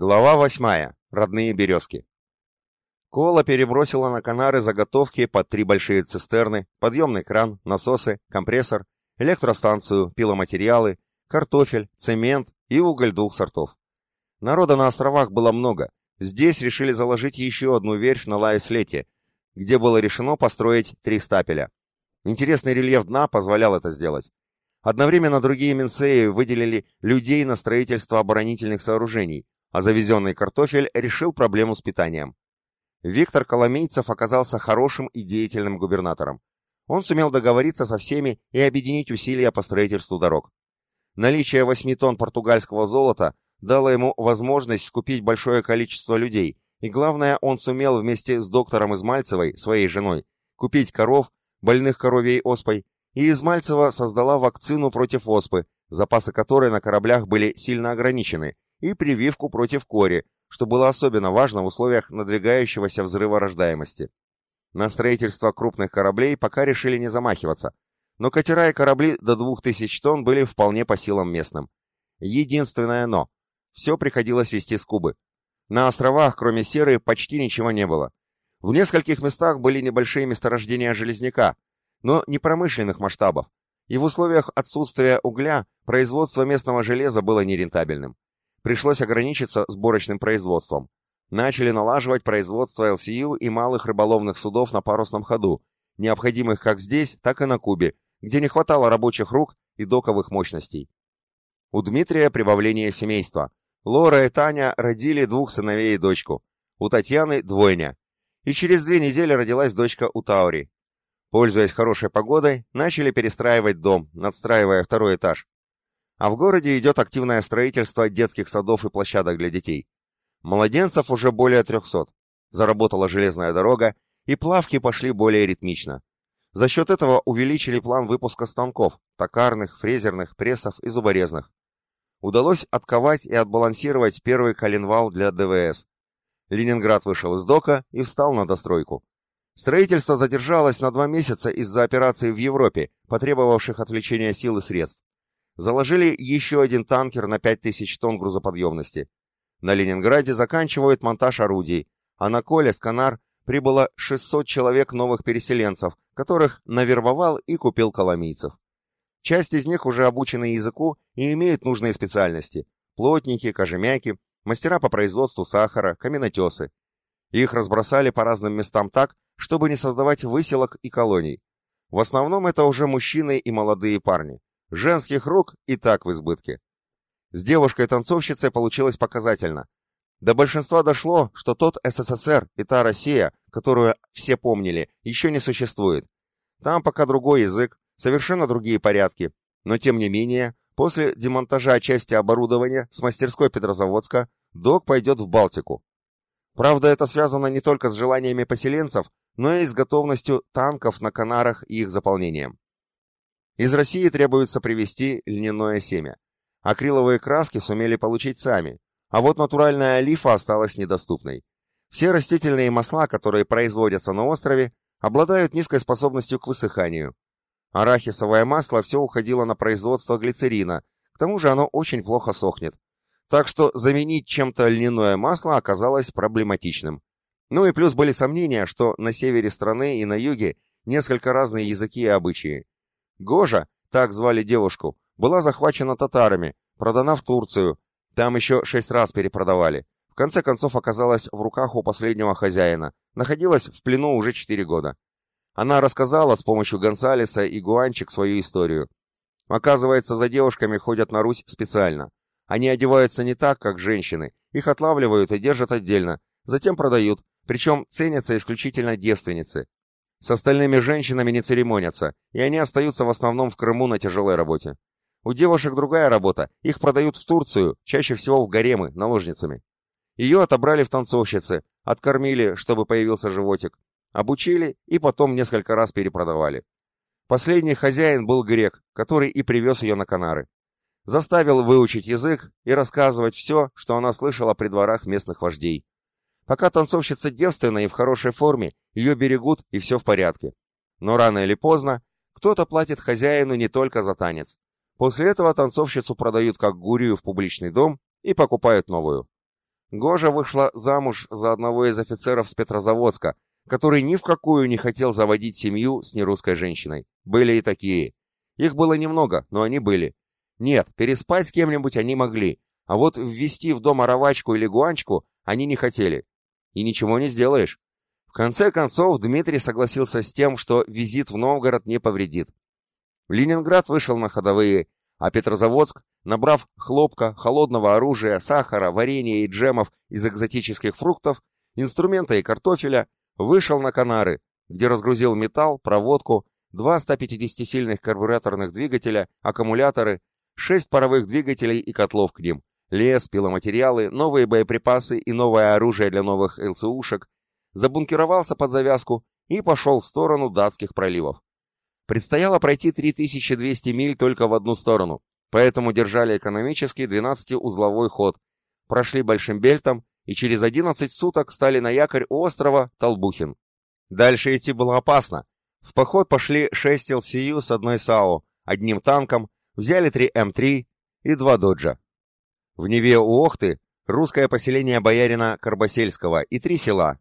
Глава восьмая. Родные березки. Кола перебросила на Канары заготовки под три большие цистерны, подъемный кран, насосы, компрессор, электростанцию, пиломатериалы, картофель, цемент и уголь двух сортов. Народа на островах было много. Здесь решили заложить еще одну верфь на Лаэслете, где было решено построить три стапеля. Интересный рельеф дна позволял это сделать. Одновременно другие Минсеи выделили людей на строительство оборонительных сооружений, а завезенный картофель решил проблему с питанием. Виктор Коломейцев оказался хорошим и деятельным губернатором. Он сумел договориться со всеми и объединить усилия по строительству дорог. Наличие 8 тонн португальского золота дало ему возможность скупить большое количество людей, и главное, он сумел вместе с доктором Измальцевой, своей женой, купить коров, больных коровьей оспой, и Измальцева создала вакцину против оспы, запасы которой на кораблях были сильно ограничены, и прививку против кори, что было особенно важно в условиях надвигающегося взрыва рождаемости. На строительство крупных кораблей пока решили не замахиваться, но катера и корабли до 2000 тонн были вполне по силам местным. Единственное «но» — все приходилось вести с Кубы. На островах, кроме серы, почти ничего не было. В нескольких местах были небольшие месторождения железняка, но не промышленных масштабов, и в условиях отсутствия угля производство местного железа было нерентабельным. Пришлось ограничиться сборочным производством. Начали налаживать производство ЛСЮ и малых рыболовных судов на парусном ходу, необходимых как здесь, так и на Кубе, где не хватало рабочих рук и доковых мощностей. У Дмитрия прибавление семейства. Лора и Таня родили двух сыновей и дочку. У Татьяны двойня. И через две недели родилась дочка у Таури. Пользуясь хорошей погодой, начали перестраивать дом, надстраивая второй этаж. А в городе идет активное строительство детских садов и площадок для детей. Младенцев уже более 300. Заработала железная дорога, и плавки пошли более ритмично. За счет этого увеличили план выпуска станков, токарных, фрезерных, прессов и зуборезных. Удалось отковать и отбалансировать первый коленвал для ДВС. Ленинград вышел из дока и встал на достройку. Строительство задержалось на два месяца из-за операций в Европе, потребовавших отвлечения сил и средств. Заложили еще один танкер на 5000 тонн грузоподъемности. На Ленинграде заканчивают монтаж орудий, а на Коле с Канар прибыло 600 человек новых переселенцев, которых навербовал и купил коломийцев. Часть из них уже обучены языку и имеют нужные специальности – плотники, кожемяки, мастера по производству сахара, каменотесы. Их разбросали по разным местам так, чтобы не создавать выселок и колоний. В основном это уже мужчины и молодые парни. Женских рук и так в избытке. С девушкой-танцовщицей получилось показательно. До большинства дошло, что тот СССР и та Россия, которую все помнили, еще не существует. Там пока другой язык, совершенно другие порядки. Но тем не менее, после демонтажа части оборудования с мастерской Петрозаводска, док пойдет в Балтику. Правда, это связано не только с желаниями поселенцев, но и с готовностью танков на Канарах и их заполнением. Из России требуется привезти льняное семя. Акриловые краски сумели получить сами, а вот натуральная олифа осталась недоступной. Все растительные масла, которые производятся на острове, обладают низкой способностью к высыханию. Арахисовое масло все уходило на производство глицерина, к тому же оно очень плохо сохнет. Так что заменить чем-то льняное масло оказалось проблематичным. Ну и плюс были сомнения, что на севере страны и на юге несколько разные языки и обычаи. Гожа, так звали девушку, была захвачена татарами, продана в Турцию, там еще шесть раз перепродавали. В конце концов оказалась в руках у последнего хозяина, находилась в плену уже четыре года. Она рассказала с помощью Гонсалеса и Гуанчик свою историю. Оказывается, за девушками ходят на Русь специально. Они одеваются не так, как женщины, их отлавливают и держат отдельно, затем продают, причем ценятся исключительно девственницы. С остальными женщинами не церемонятся, и они остаются в основном в Крыму на тяжелой работе. У девушек другая работа, их продают в Турцию, чаще всего в гаремы, наложницами. Ее отобрали в танцовщицы, откормили, чтобы появился животик, обучили и потом несколько раз перепродавали. Последний хозяин был грек, который и привез ее на Канары. Заставил выучить язык и рассказывать все, что она слышала при дворах местных вождей. Пока танцовщица девственна и в хорошей форме, ее берегут и все в порядке. Но рано или поздно кто-то платит хозяину не только за танец. После этого танцовщицу продают как гурию в публичный дом и покупают новую. Гожа вышла замуж за одного из офицеров с Петрозаводска, который ни в какую не хотел заводить семью с нерусской женщиной. Были и такие. Их было немного, но они были. Нет, переспать с кем-нибудь они могли, а вот ввести в дом оровачку или гуанчку они не хотели. И ничего не сделаешь. В конце концов, Дмитрий согласился с тем, что визит в Новгород не повредит. Ленинград вышел на ходовые, а Петрозаводск, набрав хлопка, холодного оружия, сахара, варенья и джемов из экзотических фруктов, инструмента и картофеля, вышел на Канары, где разгрузил металл, проводку, два 150-сильных карбюраторных двигателя, аккумуляторы, шесть паровых двигателей и котлов к ним, лес, пиломатериалы, новые боеприпасы и новое оружие для новых ЛЦУшек, забункировался под завязку и пошел в сторону датских проливов. Предстояло пройти 3200 миль только в одну сторону, поэтому держали экономический 12-узловой ход, прошли Большим Бельтом и через 11 суток стали на якорь у острова Толбухин. Дальше идти было опасно. В поход пошли 6 ЛСЮ с одной САО, одним танком, взяли 3 М3 и 2 Доджа. В Неве у Охты русское поселение боярина Карбасельского и три села.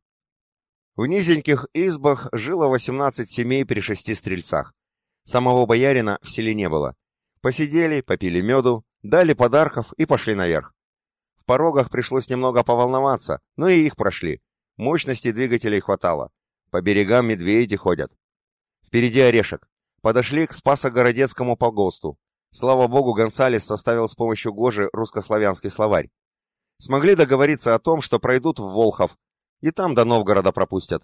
В низеньких избах жило 18 семей при шести стрельцах. Самого боярина в селе не было. Посидели, попили меду, дали подарков и пошли наверх. В порогах пришлось немного поволноваться, но и их прошли. Мощности двигателей хватало. По берегам медведи ходят. Впереди орешек. Подошли к Спасо-Городецкому погосту. Слава богу, Гонсалес составил с помощью Гожи русско-славянский словарь. Смогли договориться о том, что пройдут в Волхов, и там до Новгорода пропустят.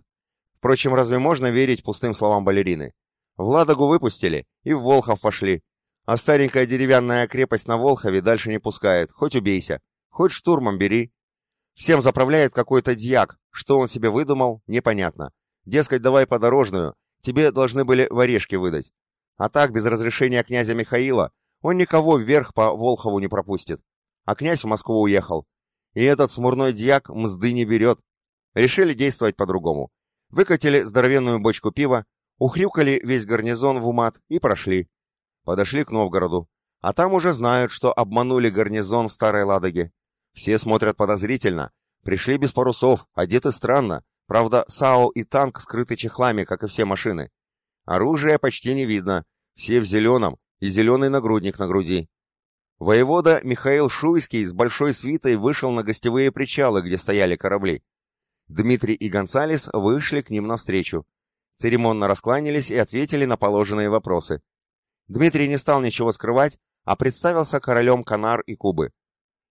Впрочем, разве можно верить пустым словам балерины? В Ладогу выпустили и в Волхов пошли. А старенькая деревянная крепость на Волхове дальше не пускает, хоть убейся, хоть штурмом бери. Всем заправляет какой-то дьяк, что он себе выдумал, непонятно. Дескать, давай подорожную, тебе должны были в орешки выдать. А так, без разрешения князя Михаила, он никого вверх по Волхову не пропустит. А князь в Москву уехал. И этот смурной дьяк мзды не берет. Решили действовать по-другому. Выкатили здоровенную бочку пива, Ухрюкали весь гарнизон в умат и прошли. Подошли к Новгороду. А там уже знают, что обманули гарнизон в Старой Ладоге. Все смотрят подозрительно. Пришли без парусов, одеты странно. Правда, САО и танк скрыты чехлами, как и все машины. Оружия почти не видно. Все в зеленом, и зеленый нагрудник на груди. Воевода Михаил Шуйский с большой свитой вышел на гостевые причалы, где стояли корабли. Дмитрий и Гонсалес вышли к ним навстречу. Церемонно раскланялись и ответили на положенные вопросы. Дмитрий не стал ничего скрывать, а представился королем Канар и Кубы.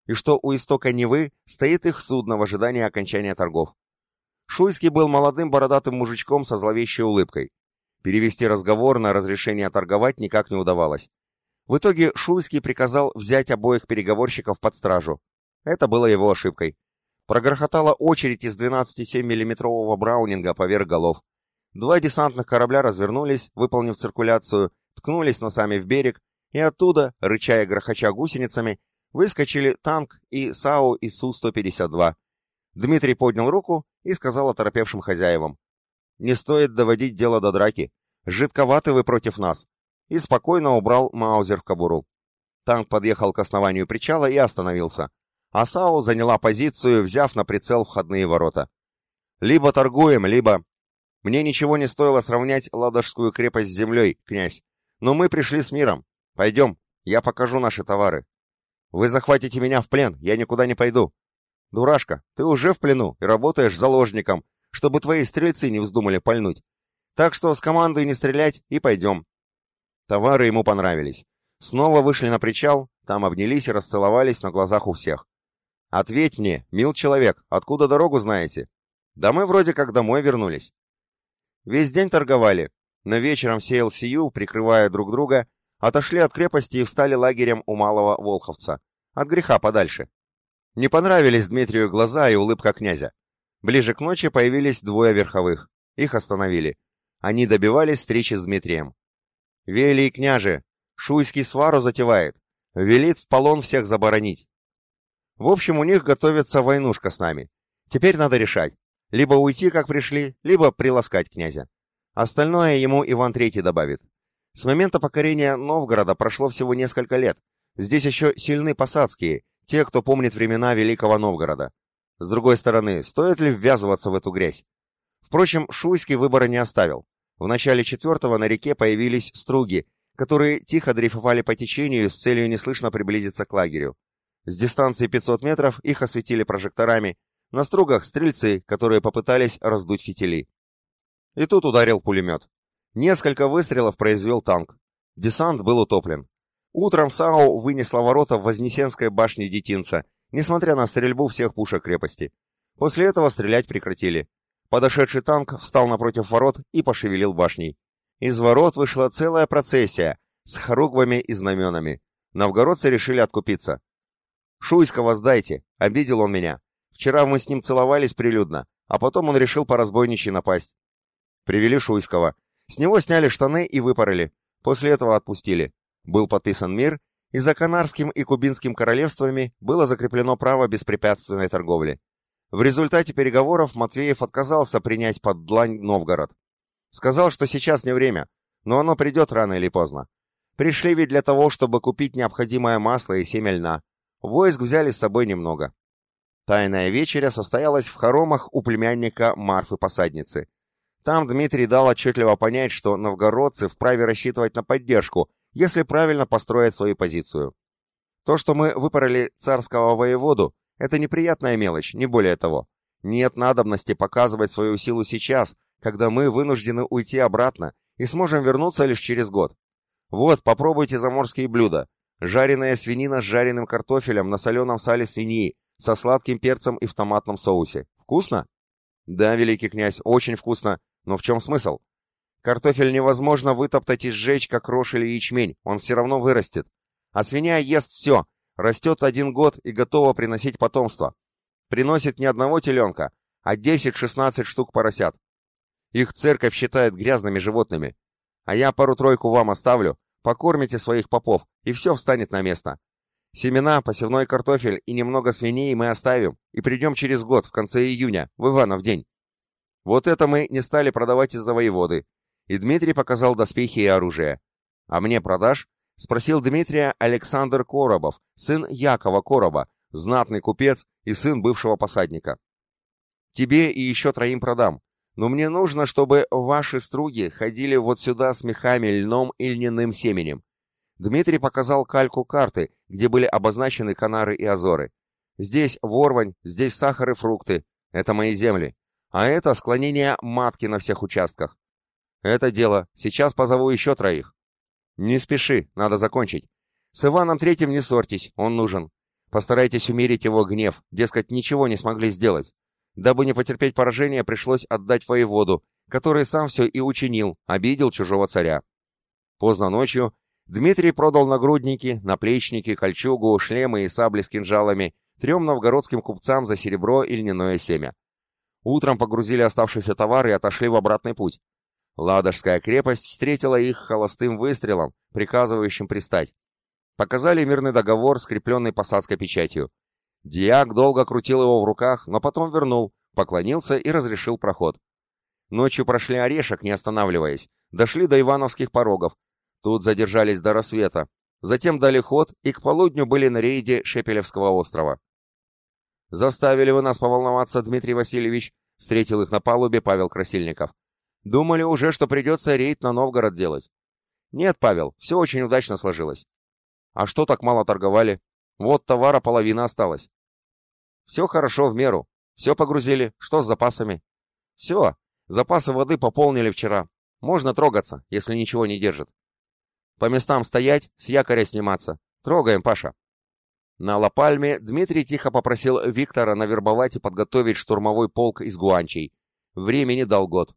И что у истока Невы стоит их судно в ожидании окончания торгов. Шуйский был молодым бородатым мужичком со зловещей улыбкой. Перевести разговор на разрешение торговать никак не удавалось. В итоге Шуйский приказал взять обоих переговорщиков под стражу. Это было его ошибкой. Прогрохотала очередь из 12,7 миллиметрового браунинга поверх голов. Два десантных корабля развернулись, выполнив циркуляцию, ткнулись носами в берег, и оттуда, рычая грохоча гусеницами, выскочили танк и САУ и Су-152. Дмитрий поднял руку и сказал оторопевшим хозяевам. «Не стоит доводить дело до драки. Жидковаты вы против нас». И спокойно убрал Маузер в кобуру. Танк подъехал к основанию причала и остановился. А САУ заняла позицию, взяв на прицел входные ворота. «Либо торгуем, либо...» Мне ничего не стоило сравнять Ладожскую крепость с землей, князь. Но мы пришли с миром. Пойдем, я покажу наши товары. Вы захватите меня в плен, я никуда не пойду. Дурашка, ты уже в плену и работаешь заложником, чтобы твои стрельцы не вздумали пальнуть. Так что с командой не стрелять и пойдем. Товары ему понравились. Снова вышли на причал, там обнялись и расцеловались на глазах у всех. «Ответь мне, мил человек, откуда дорогу знаете?» «Да мы вроде как домой вернулись». Весь день торговали, но вечером все ЛСЮ, прикрывая друг друга, отошли от крепости и встали лагерем у Малого Волховца. От греха подальше. Не понравились Дмитрию глаза и улыбка князя. Ближе к ночи появились двое верховых. Их остановили. Они добивались встречи с Дмитрием. «Велий княже, Шуйский свару затевает. Велит в полон всех заборонить. В общем, у них готовится войнушка с нами. Теперь надо решать, либо уйти, как пришли, либо приласкать князя. Остальное ему Иван III добавит. С момента покорения Новгорода прошло всего несколько лет. Здесь еще сильны посадские, те, кто помнит времена Великого Новгорода. С другой стороны, стоит ли ввязываться в эту грязь? Впрочем, Шуйский выбора не оставил. В начале четвертого на реке появились струги, которые тихо дрейфовали по течению с целью неслышно приблизиться к лагерю. С дистанции 500 метров их осветили прожекторами, на стругах стрельцы, которые попытались раздуть фитили. И тут ударил пулемет. Несколько выстрелов произвел танк. Десант был утоплен. Утром САУ вынесла ворота в Вознесенской башне детинца, несмотря на стрельбу всех пушек крепости. После этого стрелять прекратили. Подошедший танк встал напротив ворот и пошевелил башней. Из ворот вышла целая процессия с хоругвами и знаменами. Новгородцы решили откупиться. «Шуйского сдайте!» — обидел он меня. Вчера мы с ним целовались прилюдно, а потом он решил по разбойничьи напасть. Привели Шуйского. С него сняли штаны и выпороли. После этого отпустили. Был подписан мир, и за Канарским и Кубинским королевствами было закреплено право беспрепятственной торговли. В результате переговоров Матвеев отказался принять под длань Новгород. Сказал, что сейчас не время, но оно придет рано или поздно. Пришли ведь для того, чтобы купить необходимое масло и семя льна. Войск взяли с собой немного. Тайная вечеря состоялась в хоромах у племянника Марфы-посадницы. Там Дмитрий дал отчетливо понять, что новгородцы вправе рассчитывать на поддержку, если правильно построить свою позицию. То, что мы выпороли царского воеводу, это неприятная мелочь, не более того. Нет надобности показывать свою силу сейчас, когда мы вынуждены уйти обратно и сможем вернуться лишь через год. Вот, попробуйте заморские блюда. Жареная свинина с жареным картофелем на соленом сале свиньи, со сладким перцем и в томатном соусе. Вкусно? Да, великий князь, очень вкусно. Но в чем смысл? Картофель невозможно вытоптать и сжечь, как рожь или ячмень, он все равно вырастет. А свинья ест все, растет один год и готова приносить потомство. Приносит не одного теленка, а 10-16 штук поросят. Их церковь считает грязными животными. А я пару-тройку вам оставлю, покормите своих попов, и все встанет на место. Семена, посевной картофель и немного свиней мы оставим, и придем через год, в конце июня, в Иванов день. Вот это мы не стали продавать из-за воеводы. И Дмитрий показал доспехи и оружие. А мне продашь? Спросил Дмитрия Александр Коробов, сын Якова Короба, знатный купец и сын бывшего посадника. Тебе и еще троим продам, но мне нужно, чтобы ваши струги ходили вот сюда с мехами, льном и льняным семенем. Дмитрий показал кальку карты, где были обозначены Канары и Азоры. Здесь ворвань, здесь сахар и фрукты. Это мои земли. А это склонение матки на всех участках. Это дело. Сейчас позову еще троих. Не спеши, надо закончить. С Иваном Третьим не ссорьтесь, он нужен. Постарайтесь умерить его гнев, дескать, ничего не смогли сделать. Дабы не потерпеть поражения, пришлось отдать воеводу, который сам все и учинил, обидел чужого царя. Поздно ночью Дмитрий продал нагрудники, наплечники, кольчугу, шлемы и сабли с кинжалами трем новгородским купцам за серебро и льняное семя. Утром погрузили оставшийся товар и отошли в обратный путь. Ладожская крепость встретила их холостым выстрелом, приказывающим пристать. Показали мирный договор, скрепленный посадской печатью. Диак долго крутил его в руках, но потом вернул, поклонился и разрешил проход. Ночью прошли Орешек, не останавливаясь, дошли до Ивановских порогов. Тут задержались до рассвета. Затем дали ход и к полудню были на рейде Шепелевского острова. «Заставили вы нас поволноваться, Дмитрий Васильевич», — встретил их на палубе Павел Красильников. «Думали уже, что придется рейд на Новгород делать». «Нет, Павел, все очень удачно сложилось». «А что так мало торговали? Вот товара половина осталась». «Все хорошо в меру. Все погрузили. Что с запасами?» «Все. Запасы воды пополнили вчера. Можно трогаться, если ничего не держит». «По местам стоять, с якоря сниматься. Трогаем, Паша». На Лапальме Дмитрий тихо попросил Виктора навербовать и подготовить штурмовой полк из гуанчей. Времени дал год.